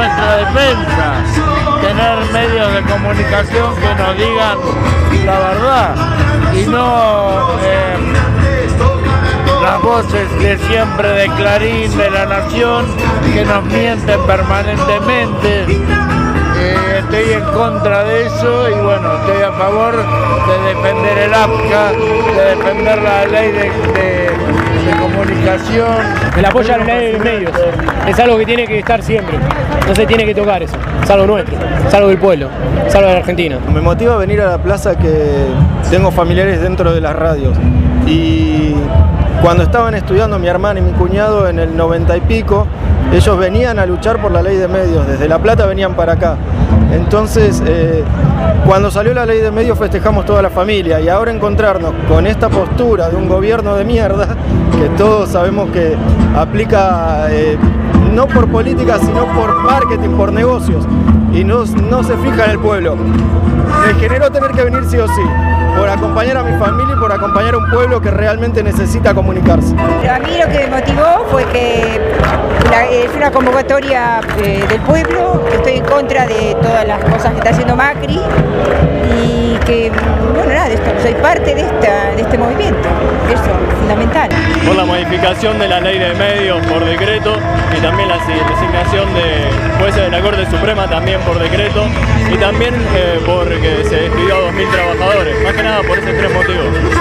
nuestra defensa, tener medios de comunicación que nos digan la verdad y no eh, las voces de siempre de Clarín, de la Nación, que nos mienten permanentemente. Eh, estoy en contra de eso y bueno, estoy a favor de defender el APCA, de defender la ley de, comunicación. El apoyo a la ley de medios es algo que tiene que estar siempre, no se tiene que tocar eso, es algo nuestro, es algo del pueblo, es algo de la Argentina. Me motiva venir a la plaza que tengo familiares dentro de las radios y cuando estaban estudiando mi hermana y mi cuñado en el 90 y pico, ellos venían a luchar por la ley de medios, desde La Plata venían para acá. Entonces, eh, cuando salió la ley de medios festejamos toda la familia y ahora encontrarnos con esta postura de un gobierno de mierda, que todos sabemos que aplica eh, no por política, sino por marketing, por negocios, y no, no se fija en el pueblo. Me generó tener que venir sí o sí por acompañar a mi familia y por acompañar a un pueblo que realmente necesita comunicarse. A mí lo que me motivó fue que es una convocatoria eh, del pueblo, estoy en contra de todas las cosas que está haciendo Macri y que, bueno, nada, soy parte de, esta, de este movimiento, eso, fundamental. Por la modificación de la ley de medios por decreto y también la designación de jueces de la Corte Suprema también por decreto y también eh, porque se despidió a 2.000 trabajadores, más que nada por esos tres motivos.